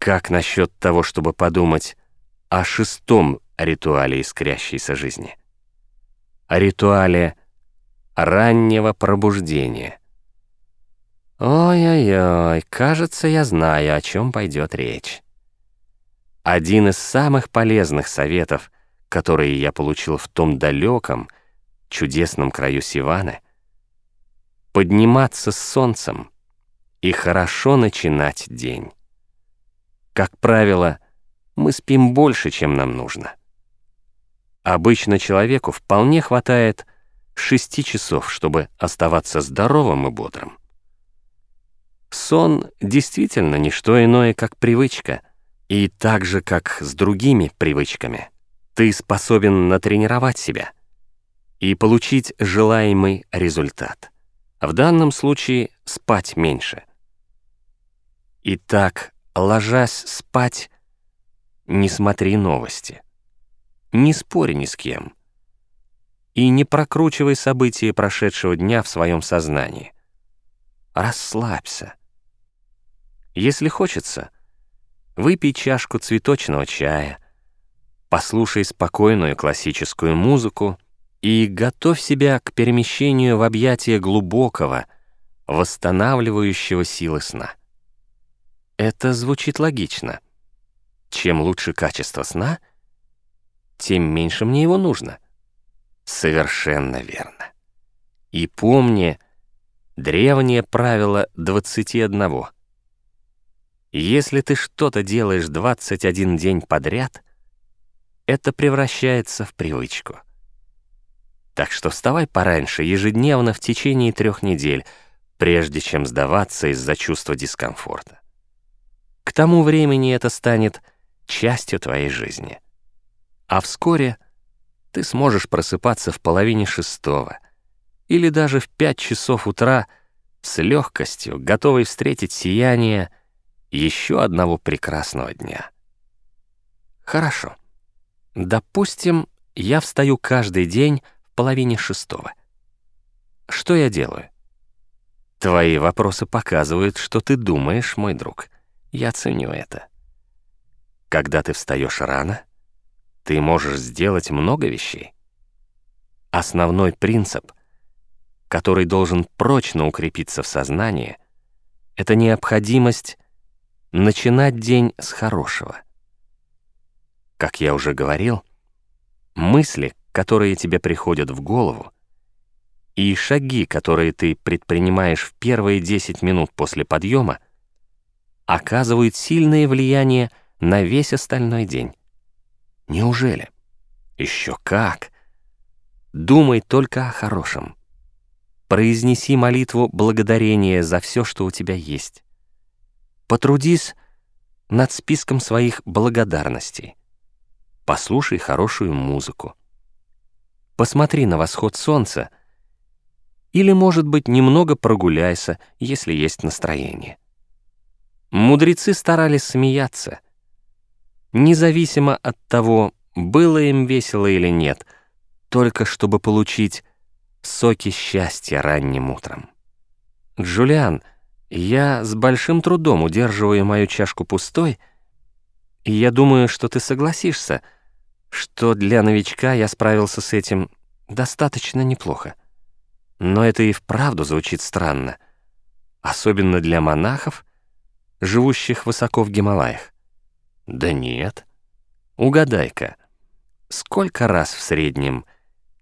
Как насчет того, чтобы подумать о шестом ритуале искрящейся жизни? О ритуале раннего пробуждения. Ой-ой-ой, кажется, я знаю, о чем пойдет речь. Один из самых полезных советов, которые я получил в том далеком, чудесном краю Сиваны, подниматься с солнцем и хорошо начинать день. Как правило, мы спим больше, чем нам нужно. Обычно человеку вполне хватает шести часов, чтобы оставаться здоровым и бодрым. Сон действительно не что иное, как привычка, и так же, как с другими привычками, ты способен натренировать себя и получить желаемый результат. В данном случае спать меньше. Итак, ложась спать, не смотри новости. Не спори ни с кем. И не прокручивай события прошедшего дня в своем сознании. Расслабься. Если хочется, выпей чашку цветочного чая, послушай спокойную классическую музыку и готовь себя к перемещению в объятия глубокого, восстанавливающего силы сна. Это звучит логично. Чем лучше качество сна, тем меньше мне его нужно. Совершенно верно. И помни древнее правило 21. Если ты что-то делаешь 21 день подряд, это превращается в привычку. Так что вставай пораньше, ежедневно в течение трех недель, прежде чем сдаваться из-за чувства дискомфорта. Тому времени это станет частью твоей жизни. А вскоре ты сможешь просыпаться в половине шестого или даже в пять часов утра с легкостью, готовый встретить сияние еще одного прекрасного дня. Хорошо. Допустим, я встаю каждый день в половине шестого. Что я делаю? Твои вопросы показывают, что ты думаешь, мой друг — я ценю это. Когда ты встаешь рано, ты можешь сделать много вещей. Основной принцип, который должен прочно укрепиться в сознании, это необходимость начинать день с хорошего. Как я уже говорил, мысли, которые тебе приходят в голову, и шаги, которые ты предпринимаешь в первые 10 минут после подъема — оказывают сильное влияние на весь остальной день. Неужели? Еще как! Думай только о хорошем. Произнеси молитву благодарения за все, что у тебя есть. Потрудись над списком своих благодарностей. Послушай хорошую музыку. Посмотри на восход солнца или, может быть, немного прогуляйся, если есть настроение. Мудрецы старались смеяться. Независимо от того, было им весело или нет, только чтобы получить соки счастья ранним утром. «Джулиан, я с большим трудом удерживаю мою чашку пустой, и я думаю, что ты согласишься, что для новичка я справился с этим достаточно неплохо. Но это и вправду звучит странно, особенно для монахов — живущих высоко в Гималаях? Да нет. Угадай-ка, сколько раз в среднем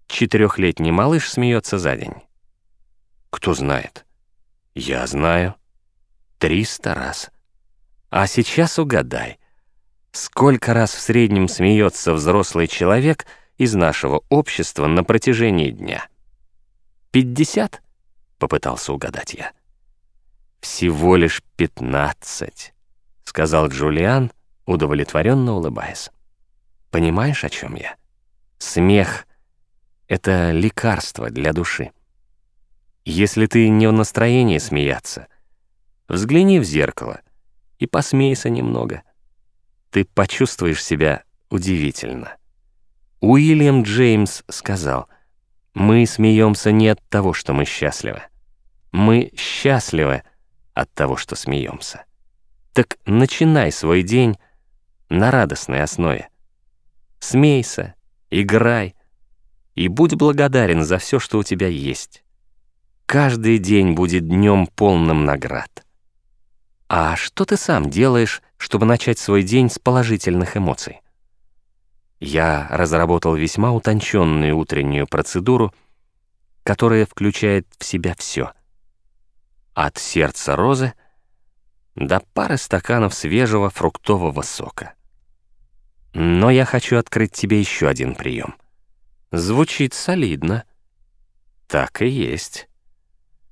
четырехлетний малыш смеется за день? Кто знает? Я знаю. Триста раз. А сейчас угадай, сколько раз в среднем смеется взрослый человек из нашего общества на протяжении дня? Пятьдесят? Попытался угадать я. «Всего лишь пятнадцать», — сказал Джулиан, удовлетворенно улыбаясь. «Понимаешь, о чем я? Смех — это лекарство для души. Если ты не в настроении смеяться, взгляни в зеркало и посмейся немного. Ты почувствуешь себя удивительно». Уильям Джеймс сказал, «Мы смеемся не от того, что мы счастливы. Мы счастливы от того, что смеемся. Так начинай свой день на радостной основе. Смейся, играй и будь благодарен за все, что у тебя есть. Каждый день будет днем полным наград. А что ты сам делаешь, чтобы начать свой день с положительных эмоций? Я разработал весьма утонченную утреннюю процедуру, которая включает в себя все. От сердца розы до пары стаканов свежего фруктового сока. Но я хочу открыть тебе еще один прием. Звучит солидно. Так и есть.